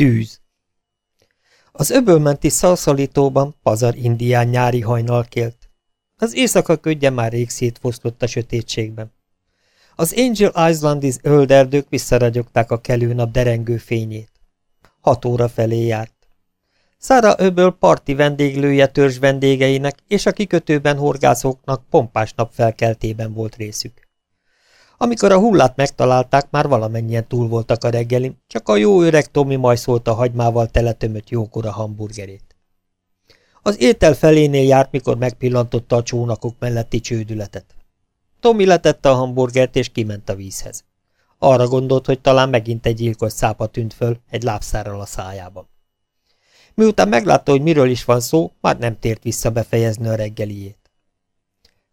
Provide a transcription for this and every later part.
Tűz. Az öbölmenti szalszalítóban pazar indián nyári hajnal kélt. Az éjszaka ködje már rég szétfosztott a sötétségben. Az Angel Islandis ölderdők visszaragyogták a kelőnap derengő fényét. Hat óra felé járt. Szára öböl parti vendéglője törzs vendégeinek és a kikötőben horgászóknak pompás nap felkeltében volt részük. Amikor a hullát megtalálták, már valamennyien túl voltak a reggelin, csak a jó öreg Tomi majszolta hagymával teletömött jókora hamburgerét. Az étel felénél járt, mikor megpillantotta a csónakok melletti csődületet. Tomi letette a hamburgert és kiment a vízhez. Arra gondolt, hogy talán megint egy gyilkos szápa tűnt föl egy lábszárral a szájában. Miután meglátta, hogy miről is van szó, már nem tért vissza befejezni a reggeliét.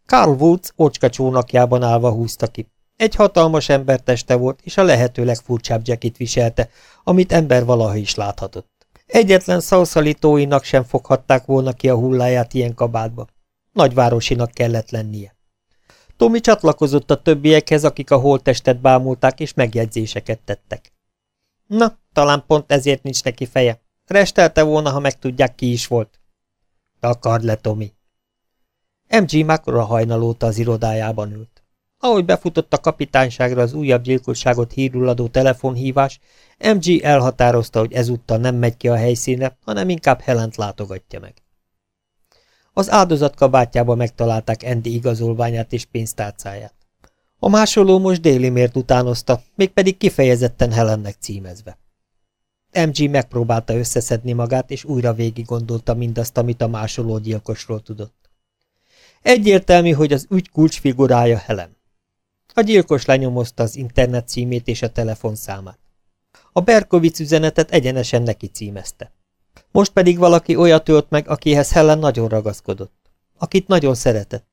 Carl Woods ocska csónakjában állva húzta ki. Egy hatalmas ember teste volt, és a lehető legfurcsább jackit viselte, amit ember valaha is láthatott. Egyetlen szauszalítóinak sem foghatták volna ki a hulláját ilyen kabátba. Nagyvárosinak kellett lennie. Tomi csatlakozott a többiekhez, akik a holttestet bámulták, és megjegyzéseket tettek. Na, talán pont ezért nincs neki feje. Restelte volna, ha megtudják, ki is volt. Takard le, Tomi. MG Makora hajnalóta az irodájában ült. Ahogy befutott a kapitányságra az újabb gyilkosságot hírulladó telefonhívás, MG elhatározta, hogy ezúttal nem megy ki a helyszínre, hanem inkább Helent látogatja meg. Az áldozat kabátjába megtalálták Andy igazolványát és pénztárcáját. A másoló most déli mért utánozta, mégpedig kifejezetten Helennek címezve. MG megpróbálta összeszedni magát, és újra végig gondolta mindazt, amit a másoló gyilkosról tudott. Egyértelmű, hogy az ügy kulcsfigurája Helen. A gyilkos lenyomozta az internet címét és a telefonszámát. A Berkovic üzenetet egyenesen neki címezte. Most pedig valaki olyat ölt meg, akihez Helen nagyon ragaszkodott, akit nagyon szeretett.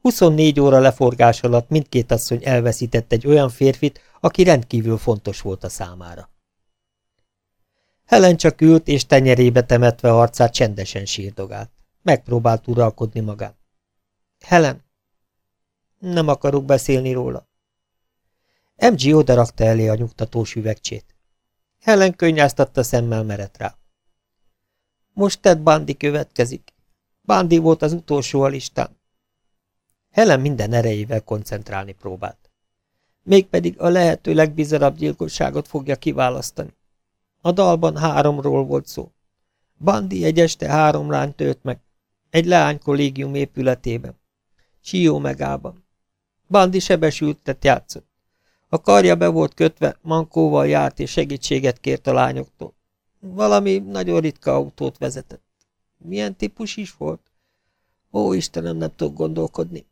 24 óra leforgás alatt mindkét asszony elveszített egy olyan férfit, aki rendkívül fontos volt a számára. Helen csak ült, és tenyerébe temetve arcát csendesen sírdogált. Megpróbált uralkodni magán. Helen, nem akarok beszélni róla. MG odarakta elé a nyugtatós üvegcsét. Helen könnyáztatta szemmel merett rá. Most Ted Bandi következik. Bandi volt az utolsó a listán. Helen minden erejével koncentrálni próbált. Mégpedig a lehető legbizarabb gyilkosságot fogja kiválasztani. A dalban háromról volt szó. Bandi egy este három lányt tört meg, egy leány kollégium épületében, Sió megában. Bandi sebesültet játszott. A karja be volt kötve, mankóval járt és segítséget kért a lányoktól. Valami nagyon ritka autót vezetett. Milyen típus is volt? Ó, Istenem, nem tudok gondolkodni.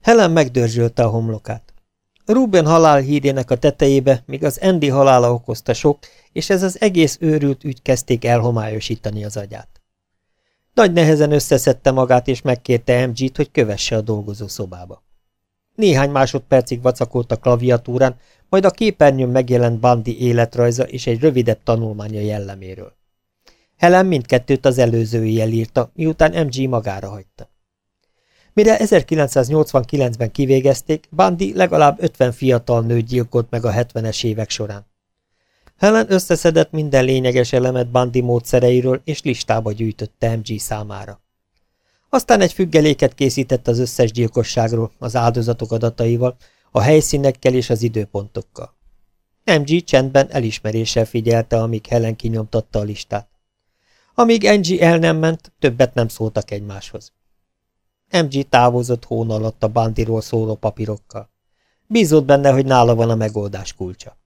Helen megdörzsölte a homlokát. Ruben halál hírjének a tetejébe, míg az Andy halála okozta sok, és ez az egész őrült ügy kezdték elhomályosítani az agyát. Nagy nehezen összeszedte magát, és megkérte MG-t, hogy kövesse a dolgozó szobába. Néhány másodpercig vacakolt a klaviatúrán, majd a képernyőn megjelent Bandi életrajza és egy rövidebb tanulmánya jelleméről. Helen mindkettőt az előzői írta, miután MG magára hagyta. Mire 1989-ben kivégezték, Bandi legalább 50 fiatal nőt gyilkolt meg a 70-es évek során. Helen összeszedett minden lényeges elemet Bandi módszereiről, és listába gyűjtötte MG számára. Aztán egy függeléket készített az összes gyilkosságról, az áldozatok adataival, a helyszínekkel és az időpontokkal. MG csendben elismeréssel figyelte, amíg Helen kinyomtatta a listát. Amíg NG el nem ment, többet nem szóltak egymáshoz. MG távozott hón alatt a bandiról szóló papírokkal. Bízott benne, hogy nála van a megoldás kulcsa.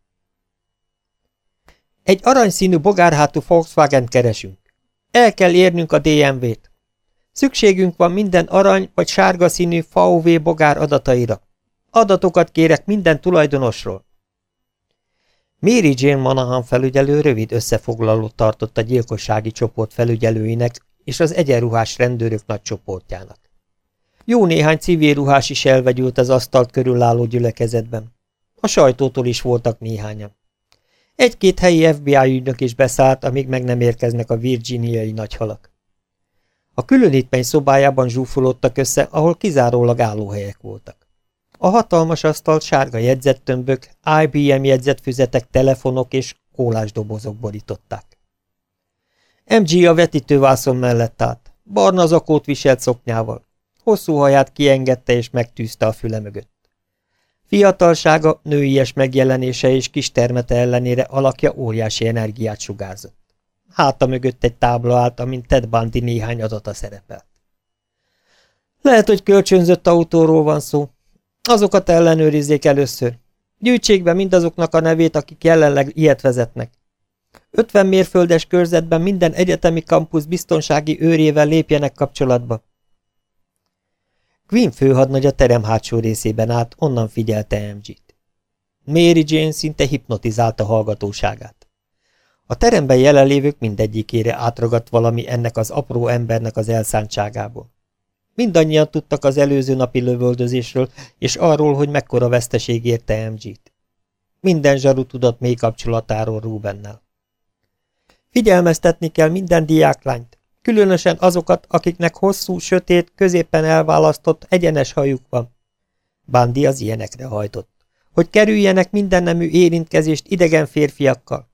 Egy aranyszínű bogárhátú Volkswagen keresünk. El kell érnünk a DMV-t. Szükségünk van minden arany vagy sárga színű VW bogár adataira. Adatokat kérek minden tulajdonosról. Mary Jane Manahan felügyelő rövid összefoglalót tartott a gyilkossági csoport felügyelőinek és az egyenruhás rendőrök nagy csoportjának. Jó néhány civil ruhás is elvegyült az asztalt körül álló gyülekezetben. A sajtótól is voltak néhányan. Egy-két helyi FBI ügynök is beszállt, amíg meg nem érkeznek a virginiai nagyhalak. A különítmény szobájában zsúfolódtak össze, ahol kizárólag állóhelyek voltak. A hatalmas asztalt sárga jegyzettömbök, IBM jegyzetfüzetek, telefonok és kólás dobozok borították. MG a vetítővászon mellett állt, barna zakót viselt szoknyával, hosszú haját kiengedte és megtűzte a füle mögött. Fiatalsága, nőies megjelenése és kis termete ellenére alakja óriási energiát sugárzott. Háta mögött egy tábla állt, amint Ted Bundy néhány adata szerepelt. Lehet, hogy kölcsönzött autóról van szó. Azokat ellenőrizzék először. Gyűjtsék be mindazoknak a nevét, akik jelenleg ilyet vezetnek. 50 mérföldes körzetben minden egyetemi kampusz biztonsági őrével lépjenek kapcsolatba. Quinn főhadnagy a terem hátsó részében állt, onnan figyelte MG-t. Mary Jane szinte hipnotizálta hallgatóságát. A teremben jelenlévők mindegyikére átragadt valami ennek az apró embernek az elszántságából. Mindannyian tudtak az előző napi lövöldözésről, és arról, hogy mekkora veszteség érte MG-t. Minden zsaru tudott mély kapcsolatáról Rubennel. Figyelmeztetni kell minden diáklányt, különösen azokat, akiknek hosszú, sötét, középen elválasztott, egyenes hajuk van. Bandi az ilyenekre hajtott. Hogy kerüljenek mindennemű érintkezést idegen férfiakkal.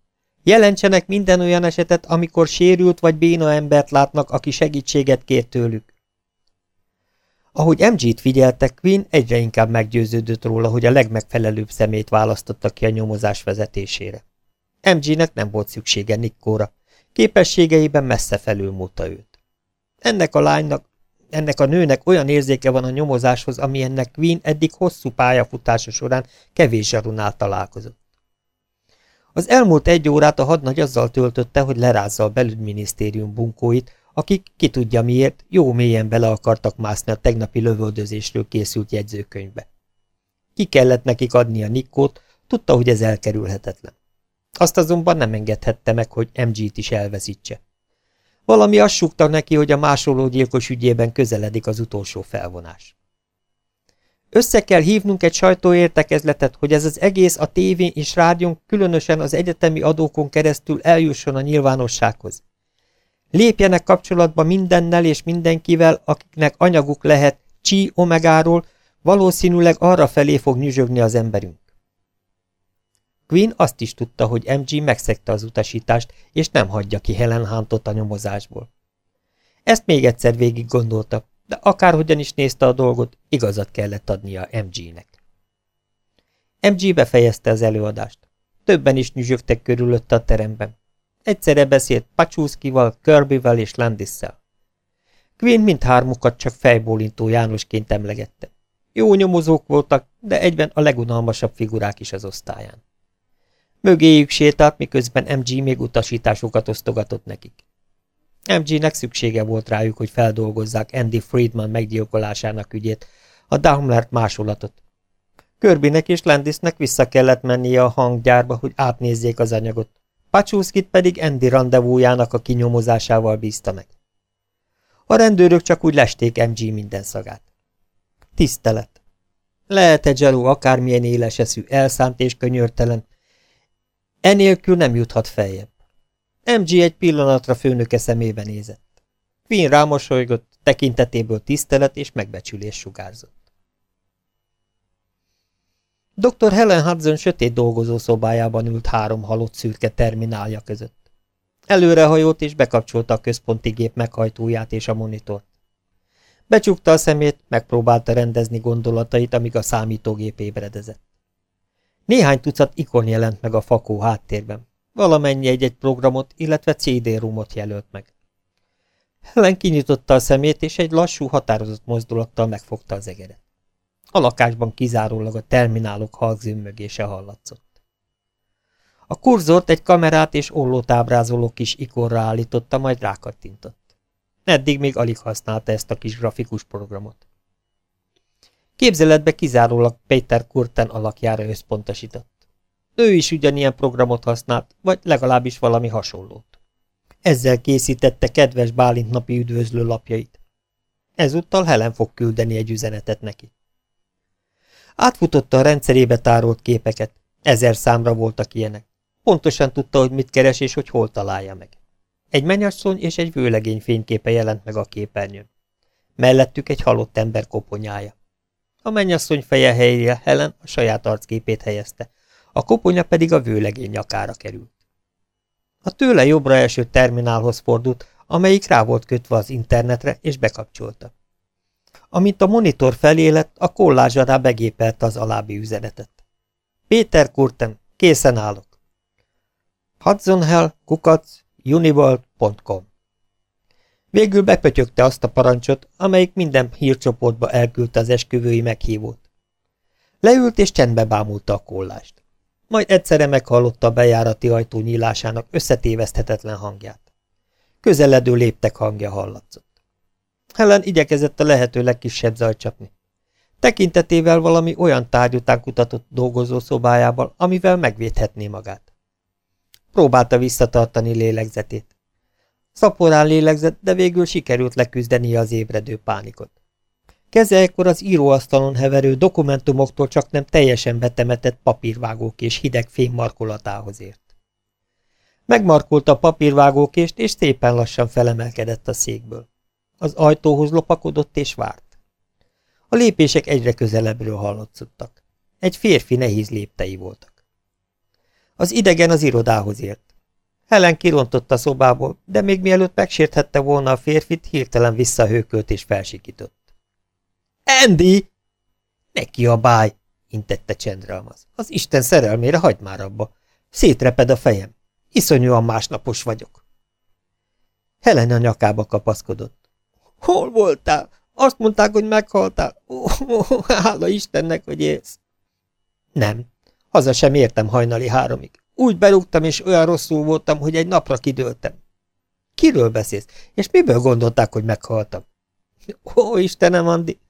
Jelentsenek minden olyan esetet, amikor sérült vagy béna embert látnak, aki segítséget kér tőlük. Ahogy MG-t figyelte, Quinn egyre inkább meggyőződött róla, hogy a legmegfelelőbb szemét választotta ki a nyomozás vezetésére. MG-nek nem volt szüksége Nikkóra, képességeiben messze felülmúlta őt. Ennek a lánynak, ennek a nőnek olyan érzéke van a nyomozáshoz, ami ennek Quinn eddig hosszú pályafutása során kevés zsarunál találkozott. Az elmúlt egy órát a hadnagy azzal töltötte, hogy lerázza a belügyminisztérium bunkóit, akik, ki tudja miért, jó mélyen bele akartak mászni a tegnapi lövöldözésről készült jegyzőkönyvbe. Ki kellett nekik adni a Nikkót, tudta, hogy ez elkerülhetetlen. Azt azonban nem engedhette meg, hogy MG-t is elveszítse. Valami azt súgta neki, hogy a másoló gyilkos ügyében közeledik az utolsó felvonás. Össze kell hívnunk egy sajtóértekezletet, hogy ez az egész a tévén és rádión, különösen az egyetemi adókon keresztül eljusson a nyilvánossághoz. Lépjenek kapcsolatba mindennel és mindenkivel, akiknek anyaguk lehet Csi Omegáról, valószínűleg arra felé fog nyüzsögni az emberünk. Quinn azt is tudta, hogy MG megszegte az utasítást, és nem hagyja ki Helen Huntot a nyomozásból. Ezt még egyszer végig gondolta, de akárhogyan is nézte a dolgot, igazat kellett adnia MG-nek. MG befejezte az előadást. Többen is nyüzsögtek körülötte a teremben. Egyszerre beszélt Pacsúszkival, Kirbyvel és Landisszel. Quinn mindhármukat csak fejbólintó Jánosként emlegette. Jó nyomozók voltak, de egyben a legunalmasabb figurák is az osztályán. Mögéjük sétált, miközben MG még utasításokat osztogatott nekik. MG-nek szüksége volt rájuk, hogy feldolgozzák Andy Friedman meggyilkolásának ügyét, a Daimlert másolatot. Körbinek és Landisnek vissza kellett mennie a hanggyárba, hogy átnézzék az anyagot. Pacsúszkit pedig Andy rendezvújának a kinyomozásával bízta meg. A rendőrök csak úgy lesték MG minden szagát. Tisztelet. Lehet-e Jello akármilyen éles eszű, elszánt és könyörtelen, Enélkül nem juthat feljebb. MG egy pillanatra főnöke szemébe nézett. Quinn rámosolygott, tekintetéből tisztelet és megbecsülés sugárzott. Dr. Helen Hudson sötét dolgozószobájában ült három halott szürke terminálja között. Előrehajolt és bekapcsolta a központi gép meghajtóját és a monitort. Becsukta a szemét, megpróbálta rendezni gondolatait, amíg a számítógép ébredezett. Néhány tucat ikon jelent meg a fakó háttérben. Valamennyi egy-egy programot, illetve CD-rumot jelölt meg. Helen kinyitotta a szemét, és egy lassú, határozott mozdulattal megfogta az egeret. A lakásban kizárólag a terminálok halkzümmögése hallatszott. A kurzort egy kamerát és ollót ábrázoló kis ikonra állította, majd rákattintott. Eddig még alig használta ezt a kis grafikus programot. Képzeletbe kizárólag Peter Kurten alakjára összpontosított. Ő is ugyanilyen programot használt, vagy legalábbis valami hasonlót. Ezzel készítette kedves Bálint napi üdvözlő lapjait. Ezúttal Helen fog küldeni egy üzenetet neki. Átfutotta a rendszerébe tárolt képeket. Ezer számra voltak ilyenek. Pontosan tudta, hogy mit keres és hogy hol találja meg. Egy menyasszony és egy vőlegény fényképe jelent meg a képernyőn. Mellettük egy halott ember koponyája. A mennyasszony feje helyére Helen a saját arcképét helyezte, a koponya pedig a vőlegény nyakára került. A tőle jobbra eső terminálhoz fordult, amelyik rá volt kötve az internetre, és bekapcsolta. Amint a monitor felé lett, a kollázsará begépelte az alábbi üzenetet. Péter Kurten, készen állok. Hudsonhell, kukac, uniworld.com Végül bepötyögte azt a parancsot, amelyik minden hírcsoportba elküldte az esküvői meghívót. Leült és csendbe bámulta a kollást. Majd egyszerre meghallotta a bejárati ajtó nyílásának összetéveszthetetlen hangját. Közeledő léptek hangja hallatszott. Helen igyekezett a lehető legkisebb zajt csapni. Tekintetével valami olyan tárgy után kutatott dolgozószobájában, amivel megvédhetné magát. Próbálta visszatartani lélegzetét. Szaporán lélegzett, de végül sikerült leküzdenie az ébredő pánikot. Keze ekkor az íróasztalon heverő dokumentumoktól csak nem teljesen betemetett papírvágók és hideg fém markolatához ért. Megmarkolta a papírvágókést, és szépen lassan felemelkedett a székből. Az ajtóhoz lopakodott és várt. A lépések egyre közelebbről hallatszottak. Egy férfi nehéz léptei voltak. Az idegen az irodához ért. Helen kirontott a szobából, de még mielőtt megsérthette volna a férfit, hirtelen visszahőkölt és felsikított. – Andy! – Neki a báj! – intette Csendralmaz. – Az Isten szerelmére hagyd már abba! Szétreped a fejem! Iszonyúan másnapos vagyok! Helen a nyakába kapaszkodott. – Hol voltál? Azt mondták, hogy meghaltál. Ó, oh, hála Istennek, hogy élsz. Nem, haza sem értem hajnali háromig. Úgy berúgtam, és olyan rosszul voltam, hogy egy napra kidőltem. Kiről beszélsz? És miből gondolták, hogy meghaltam? Ó, Istenem, Andi!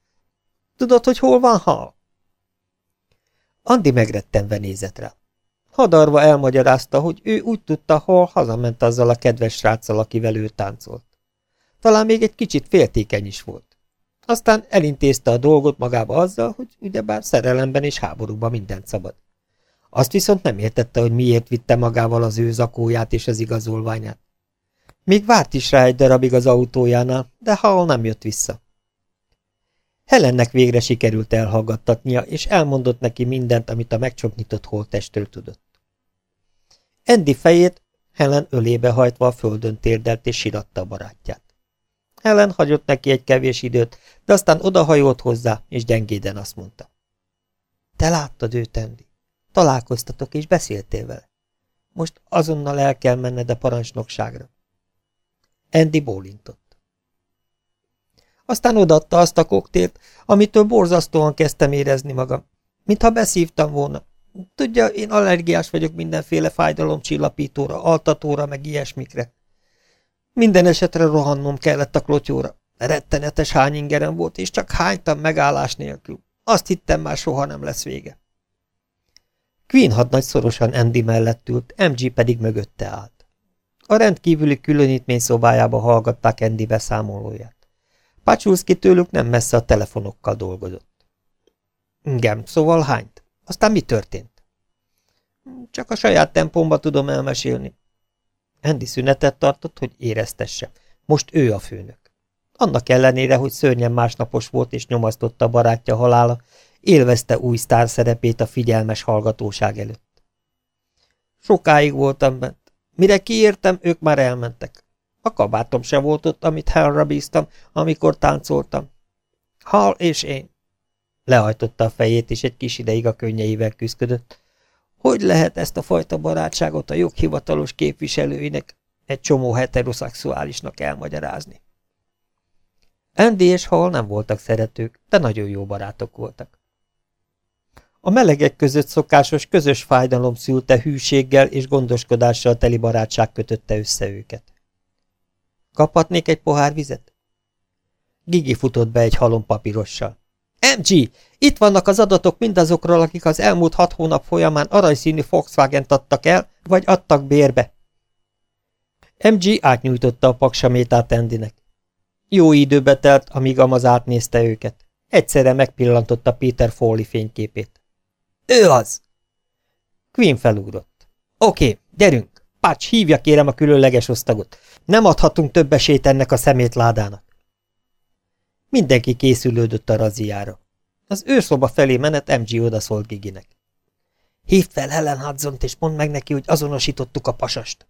Tudod, hogy hol van hal? Andi megrettenve nézett rá. Hadarva elmagyarázta, hogy ő úgy tudta, hol hazament azzal a kedves sráccal, akivel ő táncolt. Talán még egy kicsit féltékeny is volt. Aztán elintézte a dolgot magába azzal, hogy ugyebár szerelemben és háborúban mindent szabad. Azt viszont nem értette, hogy miért vitte magával az ő zakóját és az igazolványát. Még várt is rá egy darabig az autójánál, de Hal nem jött vissza. Helennek végre sikerült elhallgattatnia, és elmondott neki mindent, amit a megcsoknitott holtestről tudott. Andy fejét Helen ölébe hajtva a földön térdelt és siratta a barátját. Helen hagyott neki egy kevés időt, de aztán odahajolt hozzá, és gyengéden azt mondta. Te láttad őt, Andy. Találkoztatok, és beszéltél vele. Most azonnal el kell menned a parancsnokságra. Andy bólintott. Aztán odaadta azt a koktélt, amitől borzasztóan kezdtem érezni magam. Mintha beszívtam volna. Tudja, én allergiás vagyok mindenféle fájdalomcsillapítóra, altatóra, meg ilyesmikre. Minden esetre rohannom kellett a klotyóra. Rettenetes hányingerem volt, és csak hánytam megállás nélkül. Azt hittem már soha nem lesz vége. Queen hadnagy szorosan Andy mellett ült, MG pedig mögötte állt. A rendkívüli különítmény szobájába hallgatták Andy beszámolóját. Pacsúszki tőlük nem messze a telefonokkal dolgozott. Igen, szóval hányt? Aztán mi történt? Csak a saját tempomba tudom elmesélni. Andy szünetet tartott, hogy éreztesse. Most ő a főnök. Annak ellenére, hogy szörnyen másnapos volt és nyomasztotta barátja halála, élvezte új sztár szerepét a figyelmes hallgatóság előtt. Sokáig voltam bent. Mire kiértem, ők már elmentek. A kabátom se volt ott, amit Hellra bíztam, amikor táncoltam. Hal és én. Lehajtotta a fejét, és egy kis ideig a könnyeivel küzdött. Hogy lehet ezt a fajta barátságot a joghivatalos képviselőinek, egy csomó heteroszexuálisnak elmagyarázni? Andy és Hall nem voltak szeretők, de nagyon jó barátok voltak. A melegek között szokásos közös fájdalom szülte hűséggel és gondoskodással teli barátság kötötte össze őket. Kaphatnék egy pohár vizet? Gigi futott be egy halom papírossal. MG, itt vannak az adatok mindazokról, akik az elmúlt hat hónap folyamán aranyszínű Volkswagen adtak el, vagy adtak bérbe. MG átnyújtotta a paksamétát Andynek. Jó időbe telt, amíg Amaz átnézte őket. Egyszerre megpillantotta Peter Foley fényképét. Ő az! Queen felugrott. Oké, gyerünk! Pács, hívja kérem a különleges osztagot. Nem adhatunk több esélyt ennek a szemétládának. Mindenki készülődött a raziára. Az őrszoba felé menet MG odaszólt Giginek. Hívd fel Helen hudson és mondd meg neki, hogy azonosítottuk a pasast.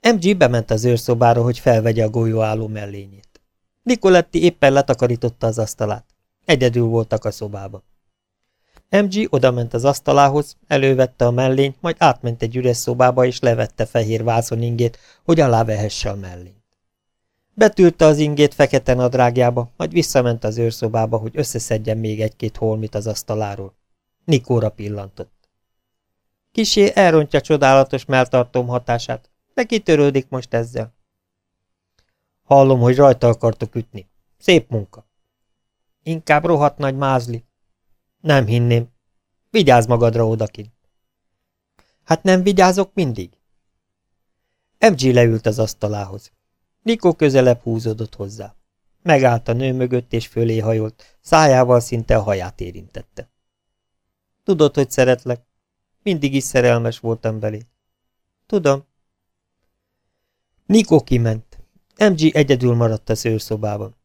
MG bement az őrszobára, hogy felvegye a golyó álló mellényét. Nicoletti éppen letakarította az asztalát. Egyedül voltak a szobában. MG odament az asztalához, elővette a mellényt, majd átment egy üres szobába, és levette fehér vászoningét, hogy alávehesse a mellényt. Betűrte az ingét fekete nadrágjába, majd visszament az őrszobába, hogy összeszedjen még egy-két holmit az asztaláról. Nikóra pillantott. Kisé elrontja csodálatos melltartóm hatását, de kitörődik most ezzel. Hallom, hogy rajta akartok ütni. Szép munka. Inkább rohadt nagy mázli. Nem hinném. Vigyázz magadra odakint. Hát nem vigyázok mindig? MG leült az asztalához. Nikó közelebb húzódott hozzá. Megállt a nő mögött és fölé hajolt, szájával szinte a haját érintette. Tudod, hogy szeretlek. Mindig is szerelmes voltam belé. Tudom. Nikó kiment. MG egyedül maradt a szőrszobában.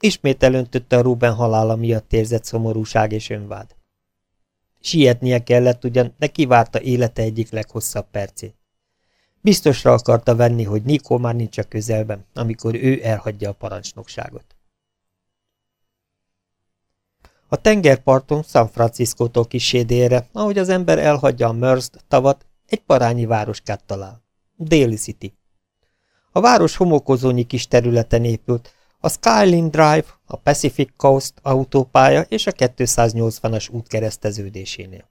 Ismét elöntötte a Ruben halála miatt érzett szomorúság és önvád. Sietnie kellett ugyan, de kivárta élete egyik leghosszabb percét. Biztosra akarta venni, hogy Nikó már nincs a közelben, amikor ő elhagyja a parancsnokságot. A tengerparton San Francisco-tól kisé délre, ahogy az ember elhagyja a Mörst tavat, egy parányi városkát talál. Daly City. A város homokozónyi kis területen épült, a Skyline Drive, a Pacific Coast autópálya és a 280-as út kereszteződésénél.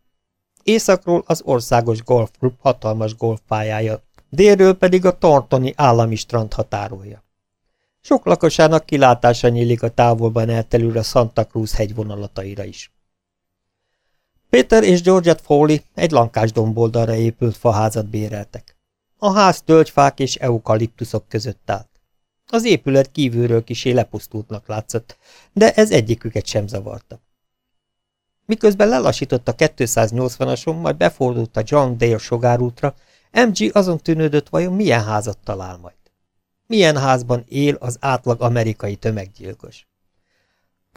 Északról az országos golfklub hatalmas golfpályája, délről pedig a Tartoni állami strand határolja. Sok lakosának kilátása nyílik a távolban eltelül a Santa Cruz hegyvonalataira is. Péter és Georgette Foley egy lankás domboldalra épült faházat béreltek. A ház tölgyfák és eukaliptuszok között állt. Az épület kívülről kisé lepusztultnak látszott, de ez egyiküket sem zavarta. Miközben lelassított a 280-ason, majd befordult a John Dale sogárútra, MG azon tűnődött, vajon milyen házat talál majd. Milyen házban él az átlag amerikai tömeggyilkos.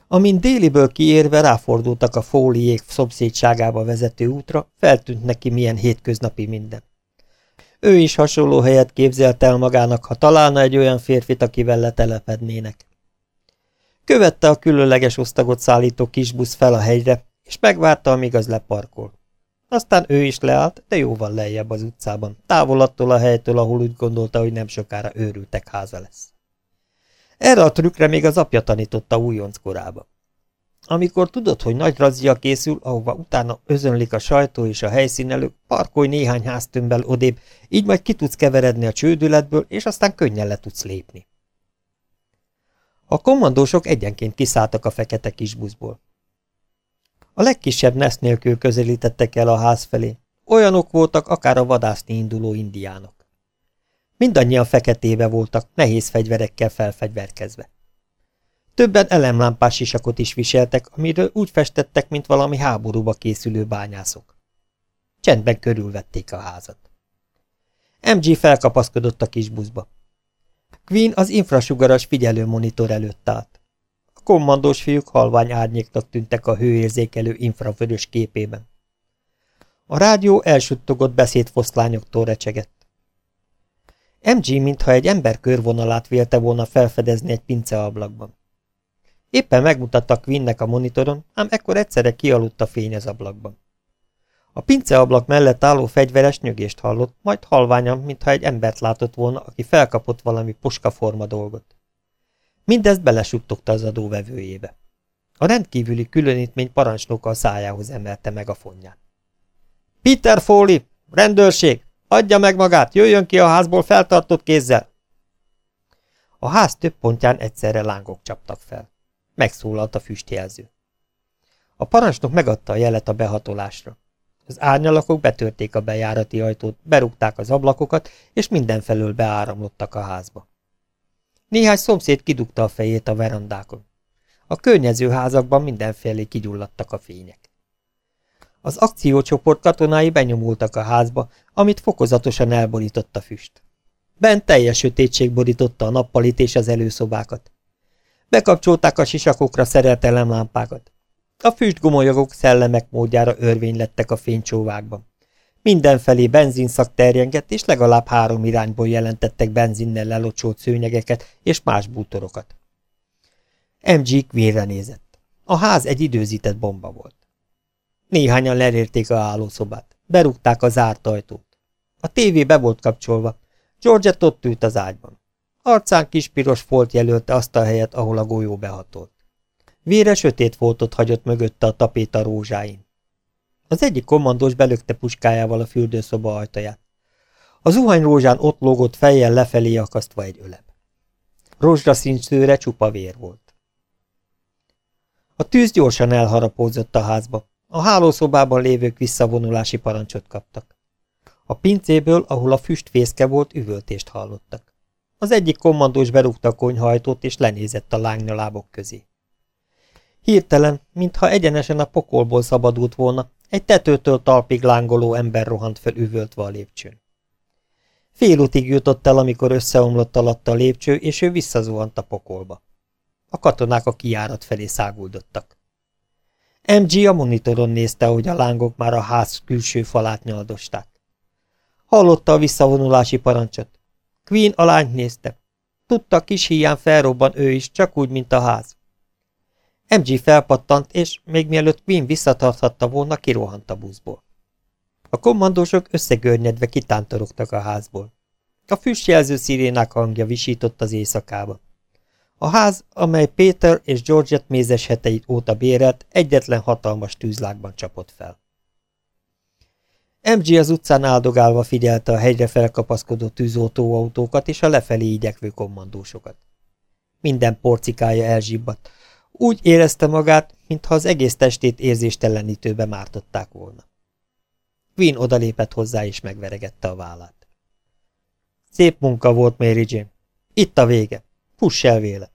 Amint déliből kiérve ráfordultak a fóliék szomszédságába vezető útra, feltűnt neki milyen hétköznapi minden. Ő is hasonló helyet képzelt el magának, ha találna egy olyan férfit, akivel letelepednének. Követte a különleges osztagot szállító kisbusz fel a hegyre, és megvárta, amíg az leparkol. Aztán ő is leállt, de jóval lejjebb az utcában, távol attól a helytől, ahol úgy gondolta, hogy nem sokára őrültek háza lesz. Erre a trükkre még az apja tanította újonc korába. Amikor tudod, hogy nagy razzia készül, ahova utána özönlik a sajtó és a helyszínelők, parkolj néhány háztömbbel odébb, így majd ki tudsz keveredni a csődületből, és aztán könnyen le tudsz lépni. A kommandósok egyenként kiszálltak a fekete kisbuszból. A legkisebb nesz nélkül közelítettek el a ház felé. Olyanok voltak, akár a vadászni induló indiánok. Mindannyian feketébe voltak, nehéz fegyverekkel felfegyverkezve. Többen elemlámpás sisakot is viseltek, amiről úgy festettek, mint valami háborúba készülő bányászok. Csendben körülvették a házat. MG felkapaszkodott a kis buszba. Queen az infrasugaras figyelőmonitor előtt állt. A kommandós fiúk halvány árnyéknak tűntek a hőérzékelő infravörös képében. A rádió elsuttogott beszédfoszlányoktól recsegett. MG mintha egy ember körvonalát vélte volna felfedezni egy pinceablakban. Éppen megmutatta Quinnnek a monitoron, ám ekkor egyszerre kialudt a fény az ablakban. A pinceablak mellett álló fegyveres nyögést hallott, majd halványan, mintha egy embert látott volna, aki felkapott valami puskaforma dolgot. Mindezt belesuttogta az adóvevőjébe. A rendkívüli különítmény parancsnoka a szájához emelte meg a fonját. Peter Foley! Rendőrség! Adja meg magát! Jöjjön ki a házból feltartott kézzel! A ház több pontján egyszerre lángok csaptak fel. Megszólalt a füstjelző. A parancsnok megadta a jelet a behatolásra. Az árnyalakok betörték a bejárati ajtót, berúgták az ablakokat, és mindenfelől beáramlottak a házba. Néhány szomszéd kidugta a fejét a verandákon. A környező házakban mindenfelé kigyulladtak a fények. Az akciócsoport katonái benyomultak a házba, amit fokozatosan elborított a füst. Bent teljes sötétség borította a nappalit és az előszobákat. Bekapcsolták a sisakokra szerelt elemlámpákat. A füstgomolyagok szellemek módjára örvény lettek a fénycsóvákban. Mindenfelé benzinszak terjengett, és legalább három irányból jelentettek benzinnel lelocsolt szőnyegeket és más bútorokat. MG Queenre nézett. A ház egy időzített bomba volt. Néhányan lerérték a hálószobát. Berúgták a zárt ajtót. A tévé be volt kapcsolva. Georgette ott ült az ágyban. Arcán kis piros folt jelölte azt a helyet, ahol a golyó behatolt. Vére sötét foltot hagyott mögötte a tapéta rózsáin. Az egyik kommandós belökte puskájával a fürdőszoba ajtaját. A rózsán ott lógott fejjel lefelé akasztva egy öleb. Rózsdaszín szőre csupa vér volt. A tűz gyorsan elharapózott a házba. A hálószobában lévők visszavonulási parancsot kaptak. A pincéből, ahol a füst fészke volt, üvöltést hallottak. Az egyik kommandós berúgta a konyhajtót, és lenézett a lángnalábok közé. Hirtelen, mintha egyenesen a pokolból szabadult volna, egy tetőtől talpig lángoló ember rohant fel üvöltve a lépcsőn. Félutig jutott el, amikor összeomlott alatta a lépcső, és ő visszazuhant a pokolba. A katonák a kiárat felé száguldottak. MG a monitoron nézte, hogy a lángok már a ház külső falát nyaldosták. Hallotta a visszavonulási parancsot. Queen a lányt nézte. Tudta, kis híján felrobban ő is, csak úgy, mint a ház. MG felpattant, és még mielőtt Queen visszatarthatta volna, kirohant a buszból. A kommandósok összegörnyedve kitántorogtak a házból. A füstjelző szirénák hangja visított az éjszakába. A ház, amely Péter és Georgette mézes heteit óta bérelt, egyetlen hatalmas tűzlágban csapott fel. MG az utcán áldogálva figyelte a hegyre felkapaszkodó tűzoltóautókat és a lefelé igyekvő kommandósokat. Minden porcikája elzsibbadt. Úgy érezte magát, mintha az egész testét érzéstelenítőbe mártották volna. Queen odalépett hozzá és megveregette a vállát. Szép munka volt, Mary Jane. Itt a vége. Fuss el véle.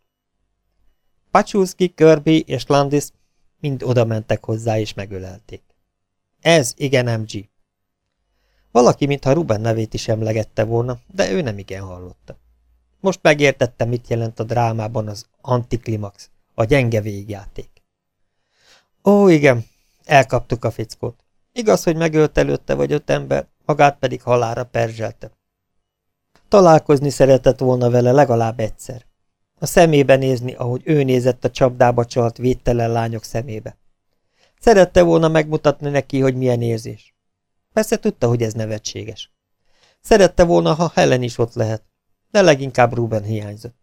Pacsúszki, Kirby és Landis mind oda mentek hozzá és megölelték. Ez igen, MG. Valaki, mintha Ruben nevét is emlegette volna, de ő nem igen hallotta. Most megértette, mit jelent a drámában az antiklimax, a gyenge végjáték. Ó, igen, elkaptuk a fickót. Igaz, hogy megölt előtte vagy öt ember, magát pedig halára perzselte. Találkozni szeretett volna vele legalább egyszer. A szemébe nézni, ahogy ő nézett a csapdába csalt védtelen lányok szemébe. Szerette volna megmutatni neki, hogy milyen érzés. Persze tudta, hogy ez nevetséges. Szerette volna, ha Helen is ott lehet, de leginkább Ruben hiányzott.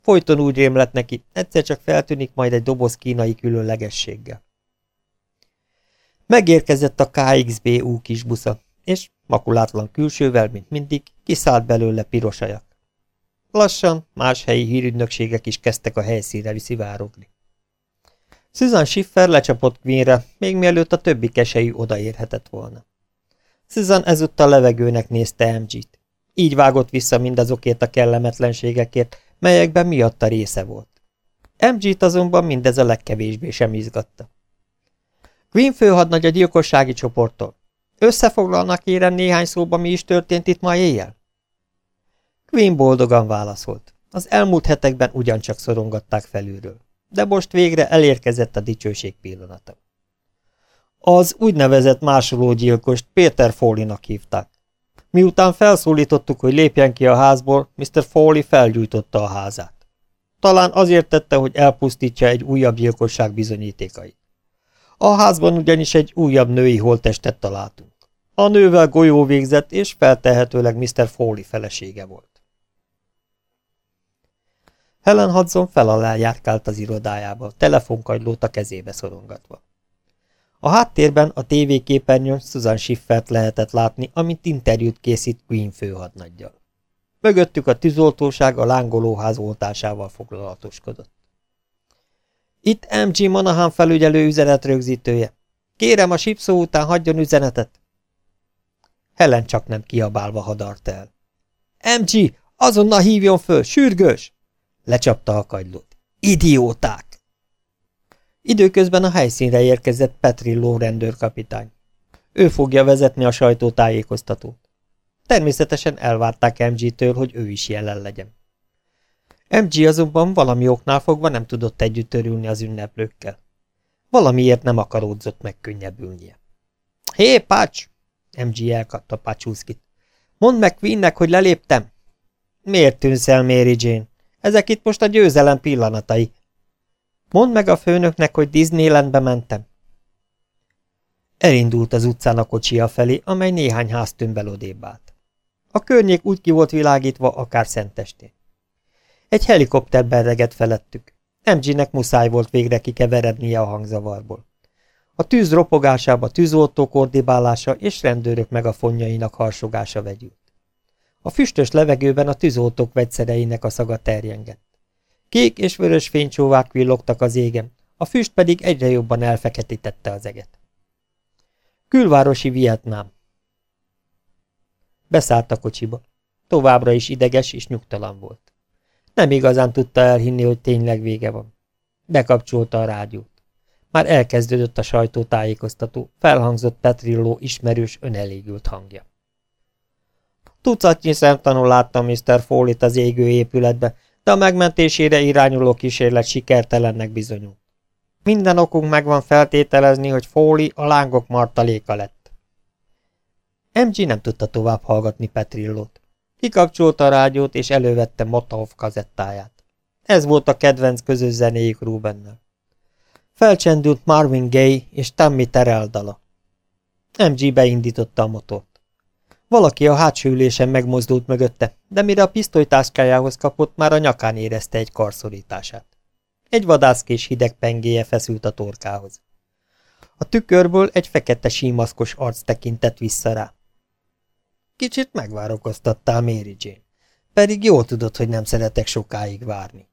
Folyton úgy rém lett neki, egyszer csak feltűnik majd egy doboz kínai különlegességgel. Megérkezett a KXBU kis busza, és makulátlan külsővel, mint mindig, kiszállt belőle piros ajak. Lassan más helyi hírügynökségek is kezdtek a helyszínre szivárogni. Susan Schiffer lecsapott Queenre, még mielőtt a többi kesei odaérhetett volna. Susan ezúttal levegőnek nézte MG-t. Így vágott vissza mindazokért a kellemetlenségekért, melyekben miatta része volt. MG-t azonban mindez a legkevésbé sem izgatta. Queen főhadnagy a gyilkossági csoporttól. Összefoglalnak érem néhány szóba, mi is történt itt ma éjjel? Queen boldogan válaszolt. Az elmúlt hetekben ugyancsak szorongatták felülről, de most végre elérkezett a dicsőség pillanata. Az úgynevezett másológyilkost Péter Foley-nak hívták. Miután felszólítottuk, hogy lépjen ki a házból, Mr. Foley felgyújtotta a házát. Talán azért tette, hogy elpusztítsa egy újabb gyilkosság bizonyítékait. A házban ugyanis egy újabb női holttestet találtunk. A nővel golyó végzett, és feltehetőleg Mr. Foley felesége volt. Helen Hudson fel alá járkált az irodájába, telefonkagylót a kezébe szorongatva. A háttérben a tévéképernyőn Susan Schiffert lehetett látni, amint interjút készít Queen főhadnaggyal. Mögöttük a tűzoltóság a lángolóház oltásával foglalatoskodott. Itt MG Monahan felügyelő üzenetrögzítője. Kérem, a sipszó után hagyjon üzenetet. Helen csak nem kiabálva hadart el. MG, azonnal hívjon föl, sürgős! Lecsapta a kagylót. Idióták! Időközben a helyszínre érkezett Petrillo rendőrkapitány. Ő fogja vezetni a sajtótájékoztatót. Természetesen elvárták MG-től, hogy ő is jelen legyen. MG azonban valami oknál fogva nem tudott együtt örülni az ünneplőkkel. Valamiért nem akaródzott megkönnyebbülnie. Hé, Pács! MG elkapta Pacsúszkit. Mondd meg Queennek, hogy leléptem. Miért tűnsz el, Mary Jane? Ezek itt most a győzelem pillanatai. Mondd meg a főnöknek, hogy Disneylandbe mentem. Elindult az utcán a kocsia felé, amely néhány háztömbbel odébb állt. A környék úgy ki volt világítva, akár szentesté. Egy helikopter berregett felettük. MG-nek muszáj volt végre kikeverednie a hangzavarból. A tűz ropogásába tűzoltó kordibálása és rendőrök megafonjainak harsogása vegyült. A füstös levegőben a tűzoltók vegyszereinek a szaga terjengett. Kék és vörös fénycsóvák villogtak az égen, a füst pedig egyre jobban elfeketítette az eget. Külvárosi Vietnám Beszállt a kocsiba. Továbbra is ideges és nyugtalan volt. Nem igazán tudta elhinni, hogy tényleg vége van. Bekapcsolta a rádiót. Már elkezdődött a sajtótájékoztató, felhangzott Petrillo ismerős, önelégült hangja. Tucatnyi szemtanul láttam Mr. Foley-t az égő épületbe, de a megmentésére irányuló kísérlet sikertelennek bizonyult. Minden okunk megvan feltételezni, hogy Foley a lángok martaléka lett. MG nem tudta tovább hallgatni Petrillót. Kikapcsolta a rádiót, és elővette Motov kazettáját. Ez volt a kedvenc közös zenéjük Rubennel. Felcsendült Marvin Gaye és Tammy Terrell dala. MG beindította a motort. Valaki a hátsó ülésen megmozdult mögötte, de mire a pisztolytáskájához kapott, már a nyakán érezte egy karszorítását. Egy vadászkés hideg pengéje feszült a torkához. A tükörből egy fekete símaszkos arc tekintett vissza rá. Kicsit megvárokoztattál, Mary Jane. Pedig jól tudod, hogy nem szeretek sokáig várni.